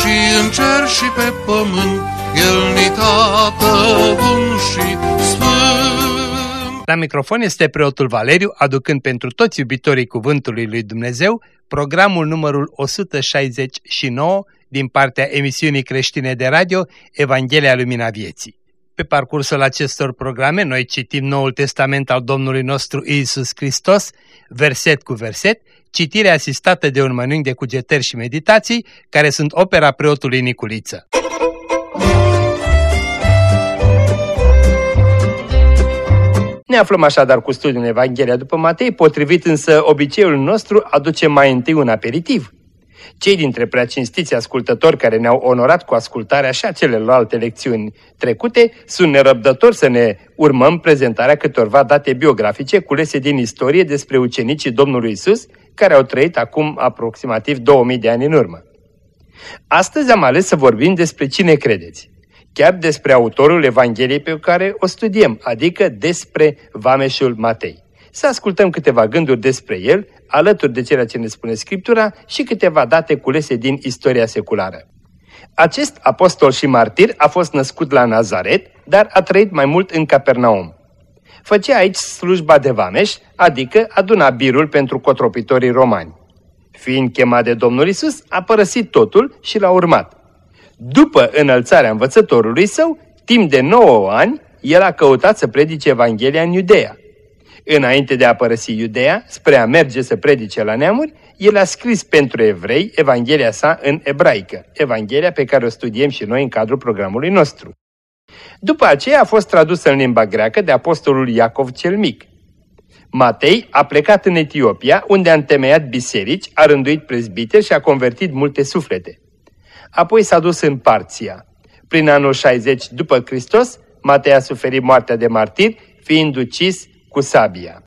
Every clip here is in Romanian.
și în cer și pe pământ, El ni tată bun și sfânt. La microfon este preotul Valeriu, aducând pentru toți iubitorii Cuvântului Lui Dumnezeu programul numărul 169 din partea emisiunii creștine de radio Evanghelia Lumina Vieții. Pe parcursul acestor programe, noi citim Noul Testament al Domnului nostru Iisus Hristos, verset cu verset, citire asistată de un mănânc de cugetări și meditații, care sunt opera preotului Niculiță. Ne aflăm așadar cu studiul Evanghelia după Matei, potrivit însă obiceiul nostru aduce mai întâi un aperitiv. Cei dintre preacinstiți ascultători care ne-au onorat cu ascultarea și a celelalte lecțiuni trecute sunt nerăbdători să ne urmăm prezentarea câtorva date biografice culese din istorie despre ucenicii Domnului Isus, care au trăit acum aproximativ 2000 de ani în urmă. Astăzi am ales să vorbim despre cine credeți, chiar despre autorul Evangheliei pe care o studiem, adică despre Vameșul Matei. Să ascultăm câteva gânduri despre el, alături de ceea ce ne spune Scriptura și câteva date culese din istoria seculară. Acest apostol și martir a fost născut la Nazaret, dar a trăit mai mult în Capernaum. Făcea aici slujba de vameș, adică aduna birul pentru cotropitorii romani. Fiind chemat de Domnul Isus, a părăsit totul și l-a urmat. După înălțarea învățătorului său, timp de 9 ani, el a căutat să predice Evanghelia în Iudeea. Înainte de a părăsi Iudeea, spre a merge să predice la neamuri, el a scris pentru evrei Evanghelia sa în ebraică, Evanghelia pe care o studiem și noi în cadrul programului nostru. După aceea a fost tradusă în limba greacă de apostolul Iacov cel Mic. Matei a plecat în Etiopia, unde a întemeiat biserici, a rânduit prezbiteri și a convertit multe suflete. Apoi s-a dus în Parția. Prin anul 60 după Hristos, Matei a suferit moartea de martir, fiind ucis cu sabia.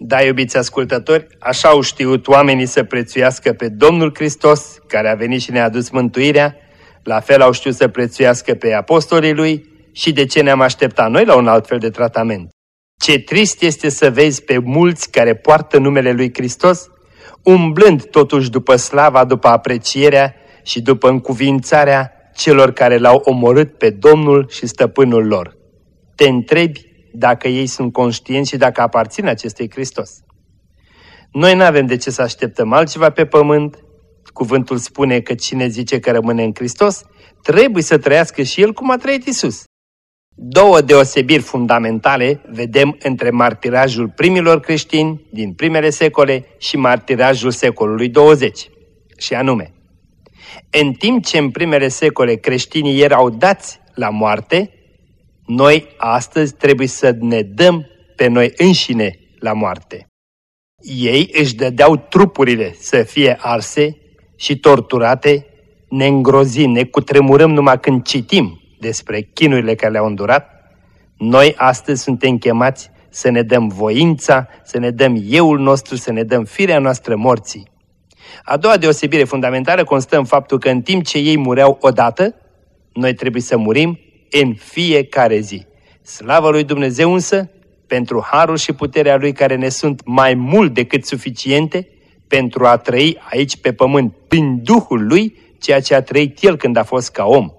Da, iubiți ascultători, așa au știut oamenii să prețuiască pe Domnul Hristos, care a venit și ne-a adus mântuirea, la fel au știut să prețuiască pe apostolii lui și de ce ne-am așteptat noi la un alt fel de tratament. Ce trist este să vezi pe mulți care poartă numele lui Hristos, umblând totuși după slava, după aprecierea și după încuvințarea celor care l-au omorât pe Domnul și stăpânul lor. Te întrebi dacă ei sunt conștienți și dacă aparțin acestui Hristos. Noi nu avem de ce să așteptăm altceva pe pământ. Cuvântul spune că cine zice că rămâne în Hristos, trebuie să trăiască și el cum a trăit Isus. Două deosebiri fundamentale vedem între martirajul primilor creștini din primele secole și martirajul secolului 20, și anume, în timp ce în primele secole creștinii erau dați la moarte, noi astăzi trebuie să ne dăm pe noi înșine la moarte. Ei își dădeau trupurile să fie arse și torturate, ne îngrozim, ne cutremurăm numai când citim despre chinurile care le-au îndurat. Noi astăzi suntem chemați să ne dăm voința, să ne dăm euul nostru, să ne dăm firea noastră morții. A doua deosebire fundamentală constă în faptul că în timp ce ei mureau odată, noi trebuie să murim în fiecare zi. Slavă lui Dumnezeu însă, pentru harul și puterea Lui care ne sunt mai mult decât suficiente pentru a trăi aici pe pământ prin Duhul Lui ceea ce a trăit El când a fost ca om.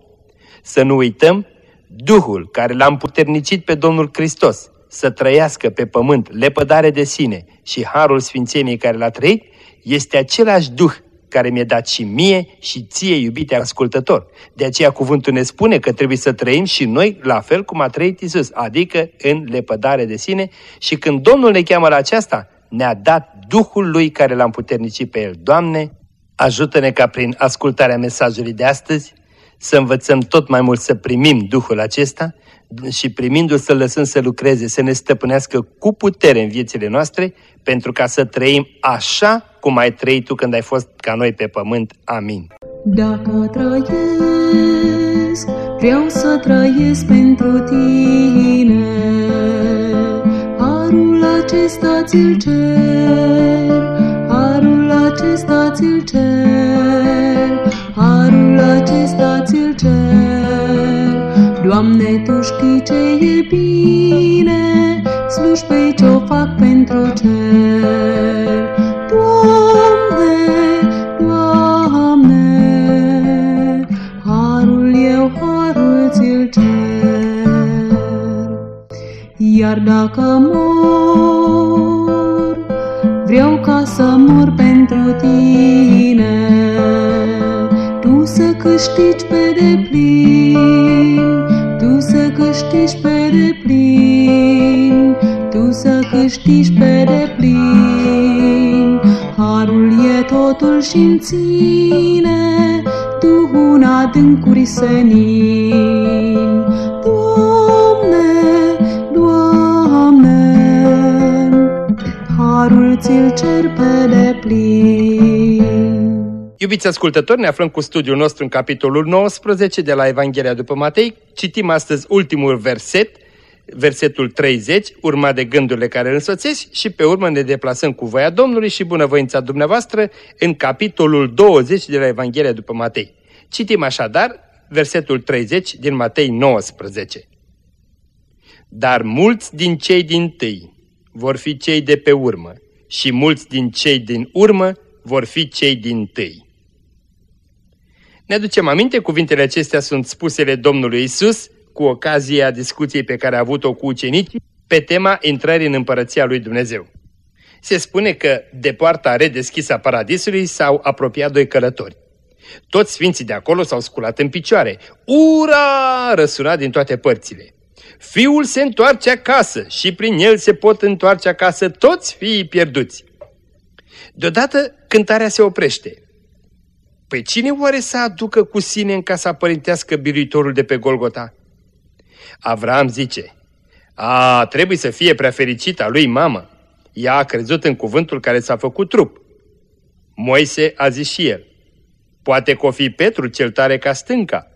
Să nu uităm, Duhul care l-a împuternicit pe Domnul Hristos să trăiască pe pământ lepădare de sine și harul Sfințeniei care l-a trăit, este același Duh care mi-e dat și mie și ție, iubite ascultător. De aceea cuvântul ne spune că trebuie să trăim și noi la fel cum a trăit Isus, adică în lepădare de sine și când Domnul ne cheamă la aceasta, ne-a dat Duhul Lui care l-a împuternicit pe El. Doamne, ajută-ne ca prin ascultarea mesajului de astăzi să învățăm tot mai mult să primim Duhul acesta și primindu-l să lăsăm să lucreze, să ne stăpânească cu putere în viețile noastre, pentru ca să trăim așa cum ai trăit tu când ai fost ca noi pe pământ. Amin. Dacă trăiesc, vreau să trăiesc pentru tine. Harul acesta ți-l cer, harul acesta ți-l cer, harul acesta ți-l cer. Doamne, Tu știi ce e bine, slujbei ce-o fac pentru cer. Adâncuri senin. Doamne, Doamne, harul ți-l cer pe deplin. Iubiți ascultători, ne aflăm cu studiul nostru în capitolul 19 de la Evanghelia după Matei. Citim astăzi ultimul verset, versetul 30, urmat de gândurile care îl însoțesc și pe urmă ne deplasăm cu voia Domnului și bunăvoința dumneavoastră în capitolul 20 de la Evanghelia după Matei. Citim așadar versetul 30 din Matei 19. Dar mulți din cei din tâi vor fi cei de pe urmă și mulți din cei din urmă vor fi cei din tâi. Ne aducem aminte, cuvintele acestea sunt spusele Domnului Isus cu ocazia discuției pe care a avut-o cu ucenicii pe tema intrării în împărăția lui Dumnezeu. Se spune că de poarta redeschisă a paradisului s-au apropiat doi călători. Toți sfinții de acolo s-au sculat în picioare. Ura! răsuna din toate părțile. Fiul se întoarce acasă și prin el se pot întoarce acasă toți fiii pierduți. Deodată cântarea se oprește. Păi cine oare să aducă cu sine în casa părintească biruitorul de pe Golgota? Avram zice, a, trebuie să fie prea fericită a lui mamă. Ea a crezut în cuvântul care s-a făcut trup. Moise a zis și el, poate că o fi Petru cel tare ca stânca.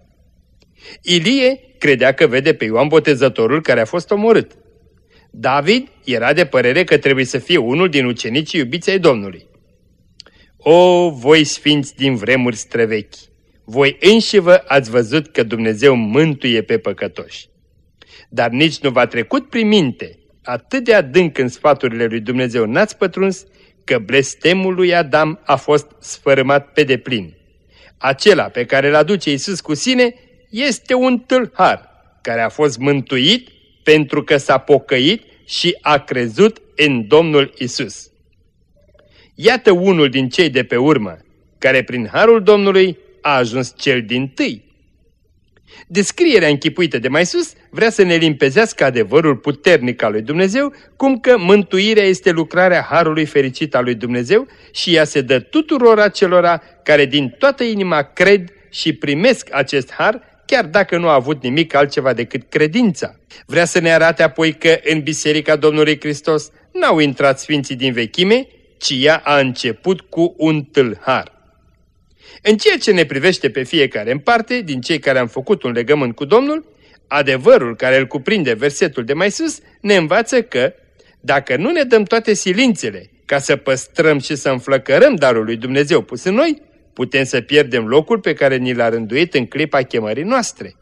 Ilie credea că vede pe Ioan Botezătorul care a fost omorât. David era de părere că trebuie să fie unul din ucenicii iubiți ai Domnului. O, voi sfinți din vremuri străvechi, voi înși vă ați văzut că Dumnezeu mântuie pe păcătoși. Dar nici nu v-a trecut prin minte, atât de adânc în sfaturile lui Dumnezeu n-ați pătruns, că blestemul lui Adam a fost sfărâmat pe deplin. Acela pe care îl aduce Iisus cu sine este un tâlhar, care a fost mântuit pentru că s-a pocăit și a crezut în Domnul Isus. Iată unul din cei de pe urmă, care prin harul Domnului a ajuns cel din tâi. Descrierea închipuită de mai sus vrea să ne limpezească adevărul puternic al lui Dumnezeu, cum că mântuirea este lucrarea harului fericit al lui Dumnezeu și ea se dă tuturor acelora care din toată inima cred și primesc acest har, chiar dacă nu a avut nimic altceva decât credința. Vrea să ne arate apoi că în Biserica Domnului Hristos n-au intrat sfinții din vechime, ci ea a început cu un tâlhar. În ceea ce ne privește pe fiecare în parte, din cei care am făcut un legământ cu Domnul, adevărul care îl cuprinde versetul de mai sus ne învață că, dacă nu ne dăm toate silințele ca să păstrăm și să înflăcărăm darul lui Dumnezeu pus în noi, putem să pierdem locul pe care ni l-a rânduit în clipa chemării noastre.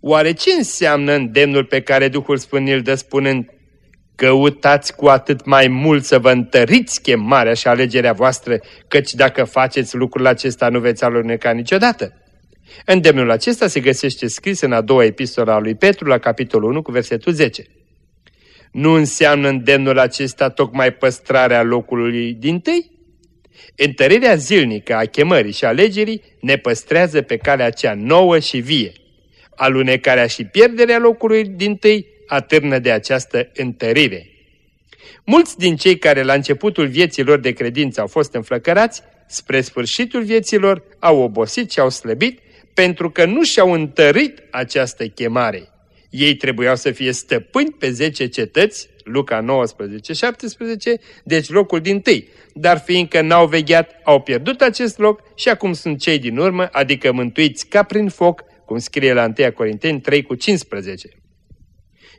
Oare ce înseamnă îndemnul pe care Duhul Sfânt îl dă spunând Căutați cu atât mai mult să vă întăriți chemarea și alegerea voastră, căci dacă faceți lucrul acesta nu veți aluneca niciodată. Îndemnul acesta se găsește scris în a doua epistola a lui Petru, la capitolul 1, cu versetul 10. Nu înseamnă îndemnul acesta tocmai păstrarea locului din tâi? Întărirea zilnică a chemării și alegerii ne păstrează pe calea cea nouă și vie. Alunecarea și pierderea locului din tâi atârnă de această întărire. Mulți din cei care la începutul vieților de credință au fost înflăcărați, spre sfârșitul vieților au obosit și au slăbit pentru că nu și-au întărit această chemare. Ei trebuiau să fie stăpâni pe zece cetăți Luca 19, 17, deci locul din tâi. Dar fiindcă n-au vegheat, au pierdut acest loc și acum sunt cei din urmă, adică mântuiți ca prin foc, cum scrie la 1 Corinteni 3 cu 15.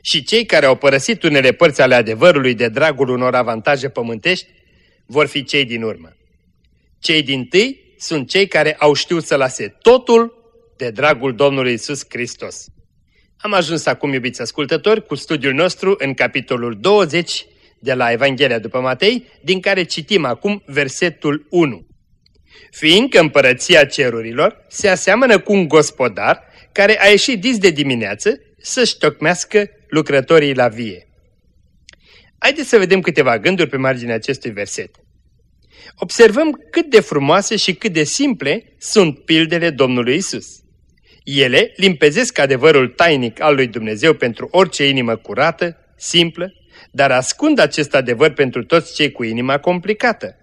Și cei care au părăsit unele părți ale adevărului de dragul unor avantaje pământești, vor fi cei din urmă. Cei din tâi sunt cei care au știut să lase totul de dragul Domnului Isus Hristos. Am ajuns acum, iubiți ascultători, cu studiul nostru în capitolul 20 de la Evanghelia după Matei, din care citim acum versetul 1. Fiindcă împărăția cerurilor se aseamănă cu un gospodar care a ieșit dis de dimineață să-și tocmească lucrătorii la vie. Haideți să vedem câteva gânduri pe marginea acestui verset. Observăm cât de frumoase și cât de simple sunt pildele Domnului Isus. Ele limpezesc adevărul tainic al lui Dumnezeu pentru orice inimă curată, simplă, dar ascund acest adevăr pentru toți cei cu inima complicată.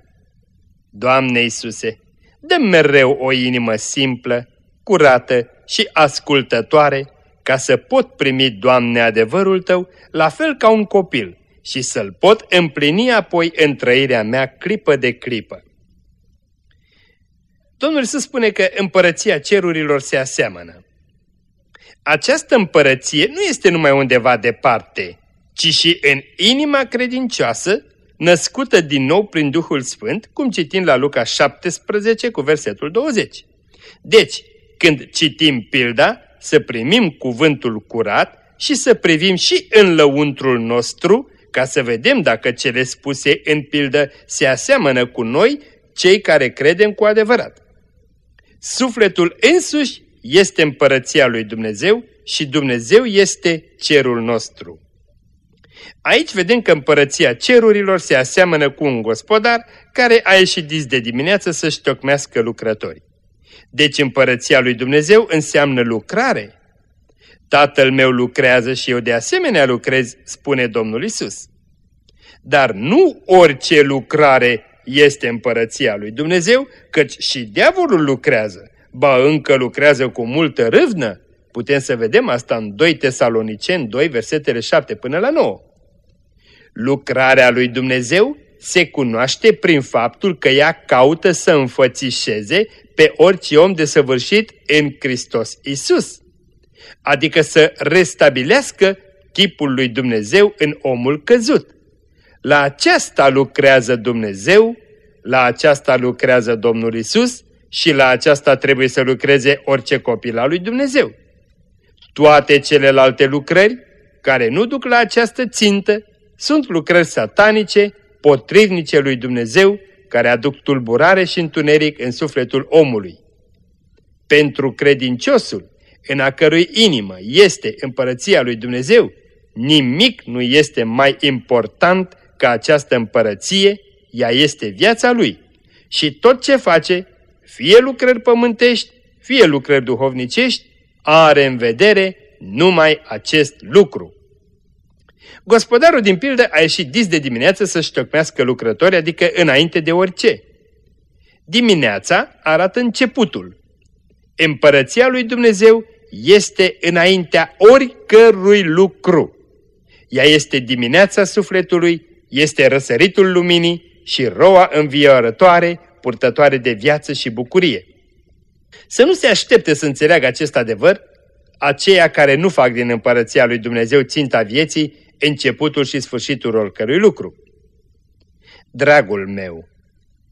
Doamne Iisuse, dă mereu o inimă simplă, curată și ascultătoare, ca să pot primi, Doamne, adevărul Tău, la fel ca un copil, și să-l pot împlini apoi în trăirea mea clipă de clipă. Domnul să spune că împărăția cerurilor se aseamănă. Această împărăție nu este numai undeva departe, ci și în inima credincioasă, născută din nou prin Duhul Sfânt, cum citim la Luca 17 cu versetul 20. Deci, când citim pilda, să primim cuvântul curat și să privim și în lăuntrul nostru, ca să vedem dacă cele spuse în pildă se aseamănă cu noi, cei care credem cu adevărat. Sufletul însuși este împărăția lui Dumnezeu și Dumnezeu este cerul nostru. Aici vedem că împărăția cerurilor se aseamănă cu un gospodar care a ieșit dis de dimineață să-și tocmească lucrătorii. Deci împărăția lui Dumnezeu înseamnă lucrare. Tatăl meu lucrează și eu de asemenea lucrez, spune Domnul Isus. Dar nu orice lucrare este împărăția lui Dumnezeu, căci și diavolul lucrează, ba încă lucrează cu multă râvnă. Putem să vedem asta în 2 Tesaloniceni 2, versetele 7 până la 9. Lucrarea lui Dumnezeu se cunoaște prin faptul că ea caută să înfățișeze pe orice om desăvârșit în Hristos Isus, adică să restabilească chipul lui Dumnezeu în omul căzut. La aceasta lucrează Dumnezeu, la aceasta lucrează Domnul Isus și la aceasta trebuie să lucreze orice copil al lui Dumnezeu. Toate celelalte lucrări care nu duc la această țintă sunt lucrări satanice, potrivnice lui Dumnezeu, care aduc tulburare și întuneric în sufletul omului. Pentru credinciosul, în a cărui inimă este împărăția lui Dumnezeu, nimic nu este mai important ca această împărăție, ea este viața lui. Și tot ce face, fie lucrări pământești, fie lucrări duhovnicești, are în vedere numai acest lucru. Gospodarul din pildă a ieșit dis de dimineață să-și tocmească lucrători, adică înainte de orice. Dimineața arată începutul. Împărăția lui Dumnezeu este înaintea oricărui lucru. Ea este dimineața sufletului, este răsăritul luminii și roa înviorătoare, purtătoare de viață și bucurie. Să nu se aștepte să înțeleagă acest adevăr aceia care nu fac din împărăția lui Dumnezeu ținta vieții începutul și sfârșitul oricărui lucru. Dragul meu,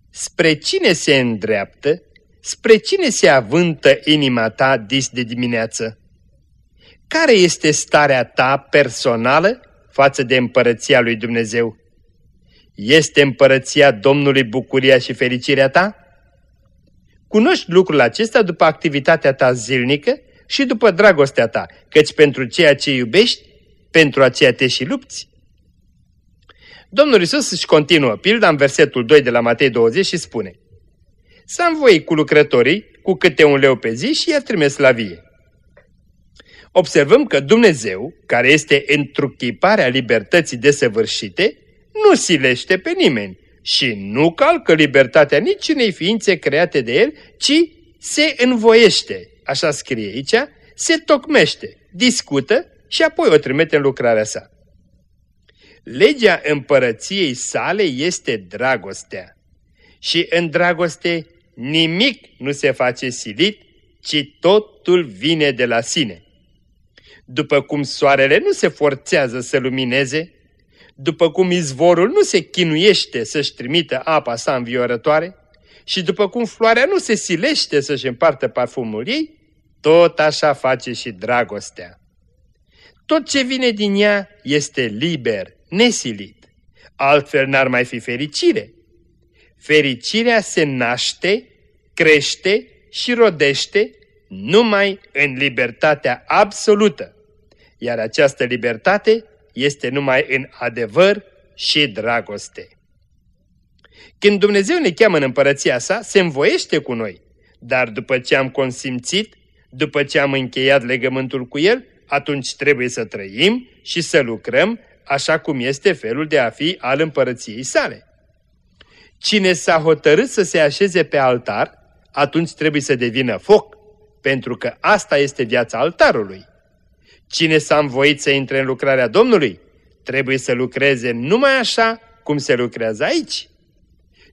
spre cine se îndreaptă, spre cine se avântă inima ta dis de dimineață? Care este starea ta personală față de împărăția lui Dumnezeu? Este împărăția Domnului bucuria și fericirea ta? Cunoști lucrul acesta după activitatea ta zilnică și după dragostea ta, căci pentru ceea ce iubești pentru aceea te și lupți. Domnul Isus își continuă pilda în versetul 2 de la Matei 20 și spune Să voi cu lucrătorii cu câte un leu pe zi și i-a trimis la vie. Observăm că Dumnezeu, care este întruchiparea libertății desăvârșite, nu silește pe nimeni și nu calcă libertatea nicinei ființe create de El, ci se învoiește, așa scrie aici, se tocmește, discută și apoi o trimite în lucrarea sa. Legea împărăției sale este dragostea. Și în dragoste nimic nu se face silit, ci totul vine de la sine. După cum soarele nu se forțează să lumineze, după cum izvorul nu se chinuiește să-și trimită apa sa înviorătoare și după cum floarea nu se silește să-și împartă parfumul ei, tot așa face și dragostea. Tot ce vine din ea este liber, nesilit. Altfel n-ar mai fi fericire. Fericirea se naște, crește și rodește numai în libertatea absolută. Iar această libertate este numai în adevăr și dragoste. Când Dumnezeu ne cheamă în împărăția sa, se învoiește cu noi, dar după ce am consimțit, după ce am încheiat legământul cu El, atunci trebuie să trăim și să lucrăm așa cum este felul de a fi al împărăției sale. Cine s-a hotărât să se așeze pe altar, atunci trebuie să devină foc, pentru că asta este viața altarului. Cine s-a învoit să intre în lucrarea Domnului, trebuie să lucreze numai așa cum se lucrează aici.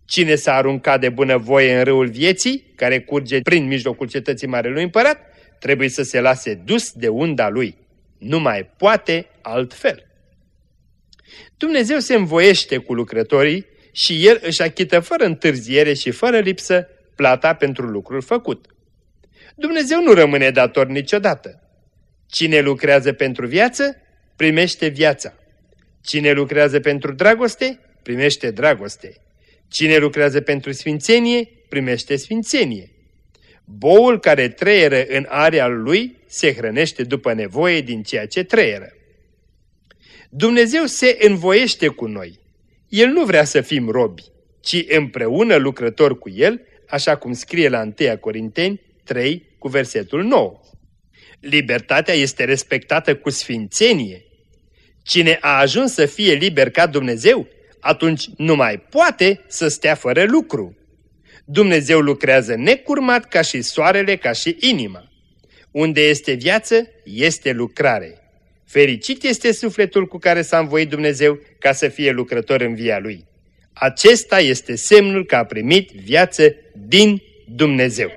Cine s-a aruncat de bunăvoie în râul vieții, care curge prin mijlocul cetății Marelui Împărat, trebuie să se lase dus de unda lui. Nu mai poate altfel. Dumnezeu se învoiește cu lucrătorii și El își achită fără întârziere și fără lipsă plata pentru lucrul făcut. Dumnezeu nu rămâne dator niciodată. Cine lucrează pentru viață, primește viața. Cine lucrează pentru dragoste, primește dragoste. Cine lucrează pentru sfințenie, primește sfințenie. Boul care trăieră în area lui se hrănește după nevoie din ceea ce trăieră. Dumnezeu se învoiește cu noi. El nu vrea să fim robi, ci împreună lucrători cu El, așa cum scrie la 1 Corinteni 3 cu versetul 9. Libertatea este respectată cu sfințenie. Cine a ajuns să fie liber ca Dumnezeu, atunci nu mai poate să stea fără lucru. Dumnezeu lucrează necurmat ca și soarele, ca și inima. Unde este viață, este lucrare. Fericit este sufletul cu care s-a învoit Dumnezeu ca să fie lucrător în via lui. Acesta este semnul că a primit viață din Dumnezeu.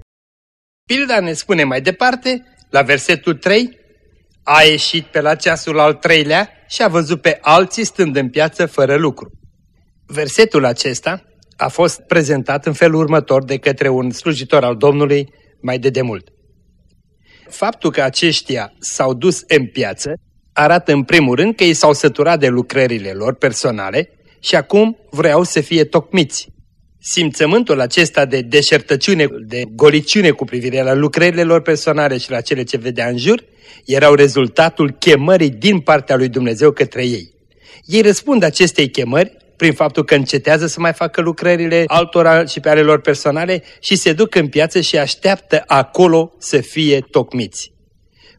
Pilda ne spune mai departe, la versetul 3, a ieșit pe la ceasul al treilea și a văzut pe alții stând în piață fără lucru. Versetul acesta a fost prezentat în felul următor de către un slujitor al Domnului mai de demult. Faptul că aceștia s-au dus în piață arată în primul rând că ei s-au săturat de lucrările lor personale și acum vreau să fie tocmiți. Simțământul acesta de deșertăciune, de goliciune cu privire la lucrările lor personale și la cele ce vedea în jur, erau rezultatul chemării din partea lui Dumnezeu către ei. Ei răspund acestei chemări prin faptul că încetează să mai facă lucrările altora și pe ale lor personale și se duc în piață și așteaptă acolo să fie tocmiți.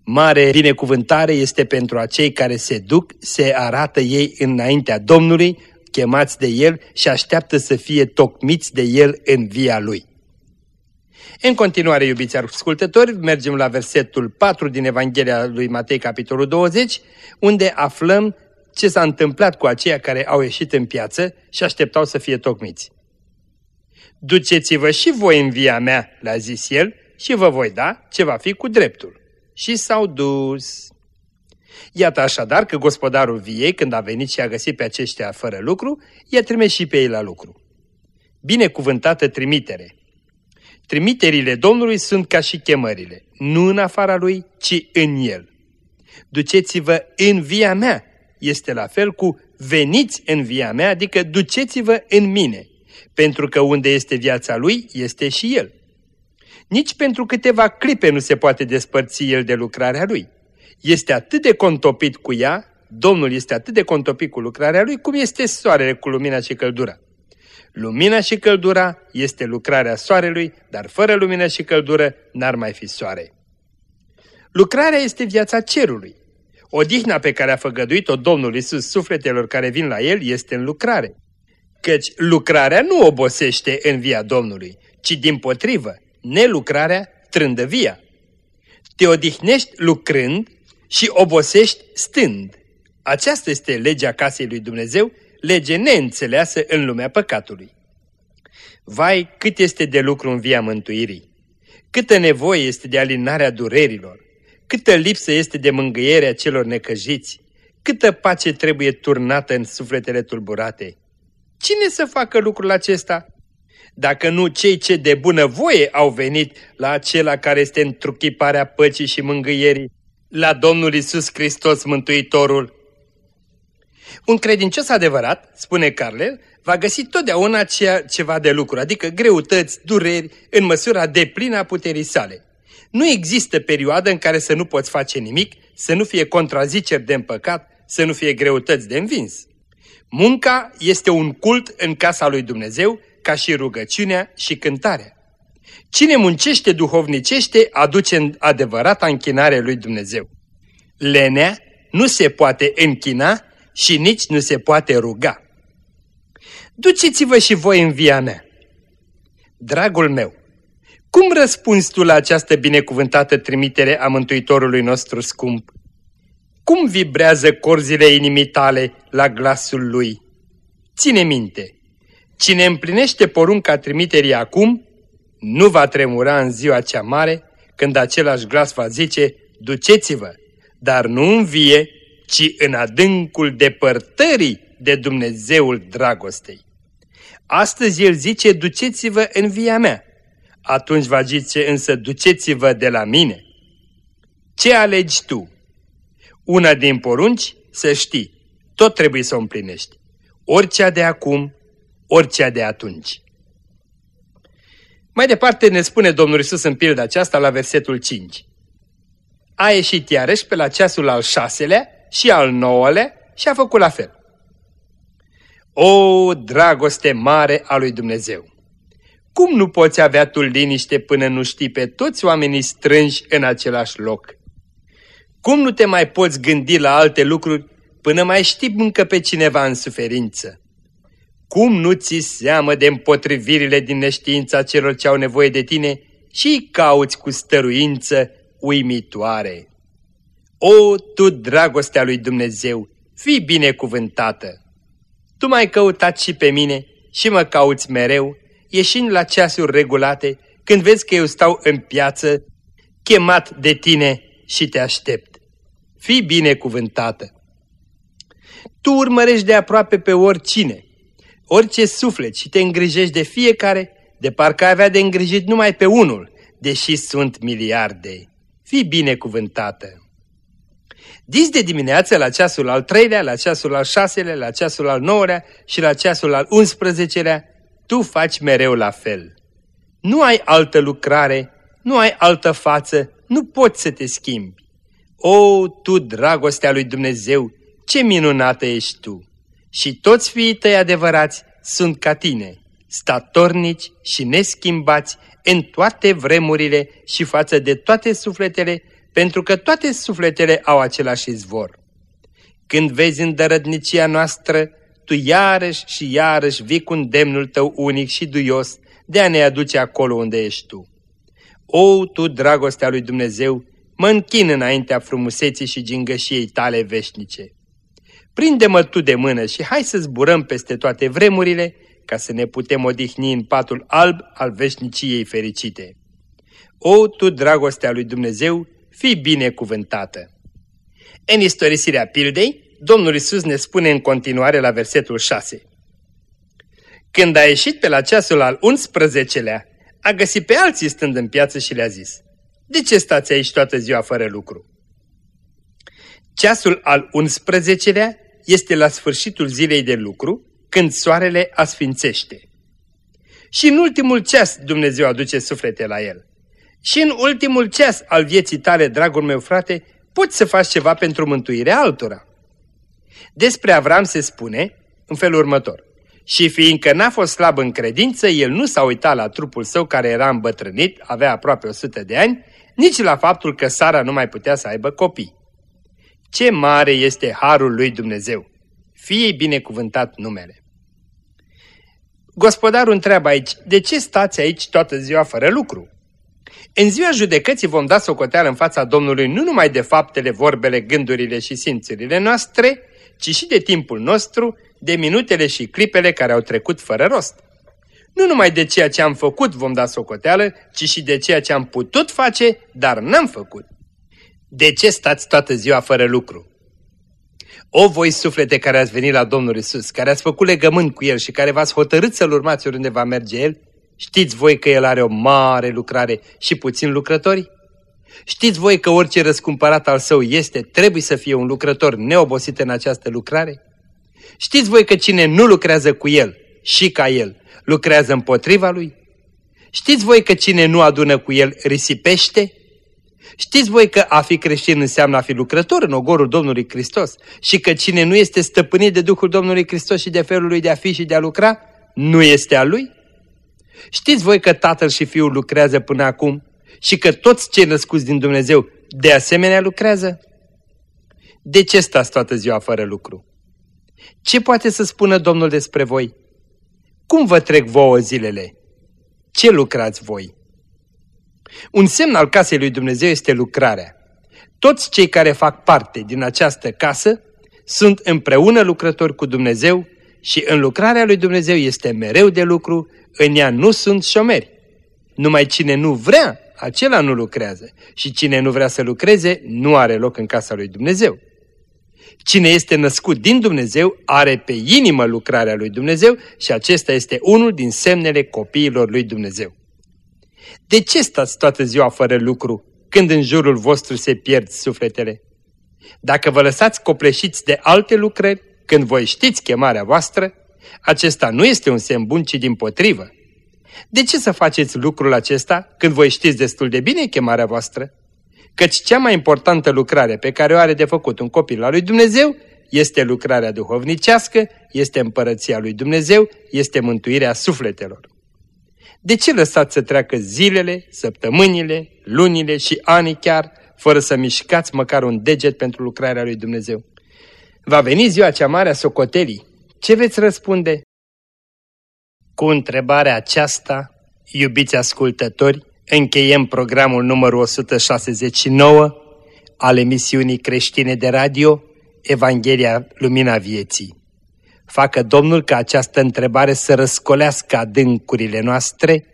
Mare binecuvântare este pentru acei care se duc, se arată ei înaintea Domnului, chemați de El și așteaptă să fie tocmiți de El în via Lui. În continuare, iubiți ascultători, mergem la versetul 4 din Evanghelia lui Matei, capitolul 20, unde aflăm ce s-a întâmplat cu aceia care au ieșit în piață și așteptau să fie tocmiți. Duceți-vă și voi în via mea, le-a zis el, și vă voi da ce va fi cu dreptul. Și s-au dus. Iată așadar că gospodarul viei, când a venit și a găsit pe aceștia fără lucru, i-a trimis și pe ei la lucru. Binecuvântată trimitere! Trimiterile Domnului sunt ca și chemările, nu în afara lui, ci în el. Duceți-vă în via mea, este la fel cu veniți în via mea, adică duceți-vă în mine, pentru că unde este viața lui, este și el. Nici pentru câteva clipe nu se poate despărți el de lucrarea lui. Este atât de contopit cu ea, Domnul este atât de contopit cu lucrarea lui, cum este soarele cu lumina și căldura. Lumina și căldura este lucrarea soarelui, dar fără lumină și căldură n-ar mai fi soare. Lucrarea este viața cerului. Odihna pe care a făgăduit-o Domnul Isus sufletelor care vin la El este în lucrare. Căci lucrarea nu obosește în via Domnului, ci din potrivă, nelucrarea trândă via. Te odihnești lucrând și obosești stând. Aceasta este legea casei lui Dumnezeu, lege neînțeleasă în lumea păcatului. Vai, cât este de lucru în via mântuirii! Câtă nevoie este de alinarea durerilor! Câtă lipsă este de mângâierea celor necăjiți! Câtă pace trebuie turnată în sufletele tulburate! Cine să facă lucrul acesta? Dacă nu cei ce de bunăvoie au venit la acela care este întruchiparea păcii și mângâierii, la Domnul Isus Hristos Mântuitorul. Un credincios adevărat, spune Carlel, va găsi totdeauna ceea ceva de lucru, adică greutăți, dureri, în măsura deplină a puterii sale. Nu există perioadă în care să nu poți face nimic, să nu fie contraziceri de împăcat, să nu fie greutăți de învins. Munca este un cult în casa lui Dumnezeu, ca și rugăciunea și cântarea. Cine muncește duhovnicește aduce în adevărata închinare lui Dumnezeu. Lenea nu se poate închina și nici nu se poate ruga. Duceți-vă și voi în via mea. Dragul meu, cum răspunzi tu la această binecuvântată trimitere a Mântuitorului nostru scump? Cum vibrează corzile inimii tale la glasul lui? Ține minte, cine împlinește porunca trimiterii acum, nu va tremura în ziua cea mare, când același glas va zice, duceți-vă, dar nu în vie, ci în adâncul depărtării de Dumnezeul dragostei. Astăzi el zice, duceți-vă în via mea. Atunci va zice însă, duceți-vă de la mine. Ce alegi tu? Una din porunci, să știi, tot trebuie să o împlinești. Oricea de acum, oricea de atunci. Mai departe ne spune Domnul Isus în pilda aceasta la versetul 5. A ieșit iarăși pe la ceasul al șaselea și al nouălea și a făcut la fel. O, dragoste mare a lui Dumnezeu! Cum nu poți avea tu liniște până nu știi pe toți oamenii strânși în același loc? Cum nu te mai poți gândi la alte lucruri până mai știi încă pe cineva în suferință? Cum nu ți seamă de împotrivirile din neștiința celor ce au nevoie de tine și îi cauți cu stăruință uimitoare? O, tu, dragostea lui Dumnezeu, fii binecuvântată! Tu m-ai căutat și pe mine și mă cauți mereu, ieșind la ceasuri regulate, când vezi că eu stau în piață, chemat de tine și te aștept. Fii binecuvântată! Tu urmărești de aproape pe oricine, orice suflet și te îngrijești de fiecare, de parcă avea de îngrijit numai pe unul, deși sunt miliarde. Fii binecuvântată! Dis de dimineață la ceasul al treilea, la ceasul al șaselea, la ceasul al nouălea și la ceasul al unsprezecelea, tu faci mereu la fel. Nu ai altă lucrare, nu ai altă față, nu poți să te schimbi. O, tu, dragostea lui Dumnezeu, ce minunată ești tu! Și toți fiii tăi adevărați sunt ca tine, statornici și neschimbați în toate vremurile și față de toate sufletele, pentru că toate sufletele au același izvor. Când vezi îndărădnicia noastră, tu iarăși și iarăși vii cu demnul tău unic și duios de a ne aduce acolo unde ești tu. O, tu, dragostea lui Dumnezeu, mă închin înaintea frumuseții și gingășiei tale veșnice. Prinde-mă tu de mână și hai să zburăm peste toate vremurile, ca să ne putem odihni în patul alb al veșniciei fericite. O, tu, dragostea lui Dumnezeu, fii binecuvântată! În istorisirea pildei, Domnul Isus ne spune în continuare la versetul 6. Când a ieșit pe la ceasul al 11-lea, a găsit pe alții stând în piață și le-a zis, De ce stați aici toată ziua fără lucru? Ceasul al 11-lea este la sfârșitul zilei de lucru, când soarele asfințește. Și în ultimul ceas Dumnezeu aduce suflete la el. Și în ultimul ceas al vieții tale, dragul meu frate, poți să faci ceva pentru mântuirea altora. Despre Avram se spune în felul următor. Și fiindcă n-a fost slab în credință, el nu s-a uitat la trupul său care era îmbătrânit, avea aproape 100 de ani, nici la faptul că Sara nu mai putea să aibă copii. Ce mare este harul lui Dumnezeu! Fie binecuvântat numele! Gospodarul întreabă aici, de ce stați aici toată ziua fără lucru? În ziua judecății vom da socoteală în fața Domnului nu numai de faptele, vorbele, gândurile și simțurile noastre, ci și de timpul nostru, de minutele și clipele care au trecut fără rost. Nu numai de ceea ce am făcut vom da socoteală, ci și de ceea ce am putut face, dar n-am făcut. De ce stați toată ziua fără lucru? O voi suflete care ați venit la Domnul Isus, care ați făcut legământ cu El și care v-ați hotărât să-L urmați oriunde va merge El, știți voi că El are o mare lucrare și puțin lucrători? Știți voi că orice răscumpărat al său este, trebuie să fie un lucrător neobosit în această lucrare? Știți voi că cine nu lucrează cu El și ca El, lucrează împotriva Lui? Știți voi că cine nu adună cu El risipește? Știți voi că a fi creștin înseamnă a fi lucrător în ogorul Domnului Hristos și că cine nu este stăpânit de Duhul Domnului Hristos și de felul lui de a fi și de a lucra, nu este a lui? Știți voi că Tatăl și Fiul lucrează până acum și că toți cei născuți din Dumnezeu de asemenea lucrează? De ce stați toată ziua fără lucru? Ce poate să spună Domnul despre voi? Cum vă trec vouă zilele? Ce lucrați voi? Un semn al casei lui Dumnezeu este lucrarea. Toți cei care fac parte din această casă sunt împreună lucrători cu Dumnezeu și în lucrarea lui Dumnezeu este mereu de lucru, în ea nu sunt șomeri. Numai cine nu vrea, acela nu lucrează și cine nu vrea să lucreze, nu are loc în casa lui Dumnezeu. Cine este născut din Dumnezeu are pe inimă lucrarea lui Dumnezeu și acesta este unul din semnele copiilor lui Dumnezeu. De ce stați toată ziua fără lucru, când în jurul vostru se pierd sufletele? Dacă vă lăsați copleșiți de alte lucrări, când voi știți chemarea voastră, acesta nu este un semn bun, ci din potrivă. De ce să faceți lucrul acesta când voi știți destul de bine chemarea voastră? Căci cea mai importantă lucrare pe care o are de făcut un copil al lui Dumnezeu este lucrarea duhovnicească, este împărăția lui Dumnezeu, este mântuirea sufletelor. De ce lăsați să treacă zilele, săptămânile, lunile și anii chiar, fără să mișcați măcar un deget pentru lucrarea lui Dumnezeu? Va veni ziua cea mare a socotelii. Ce veți răspunde? Cu întrebarea aceasta, iubiți ascultători, încheiem programul numărul 169 al emisiunii creștine de radio Evanghelia Lumina Vieții. Facă Domnul ca această întrebare să răscolească adâncurile noastre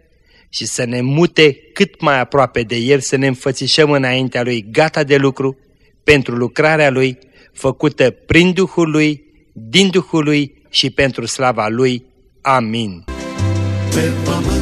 și să ne mute cât mai aproape de El, să ne înfățișăm înaintea Lui gata de lucru pentru lucrarea Lui, făcută prin Duhul Lui, din Duhul Lui și pentru slava Lui. Amin. Pe pământ dată o chema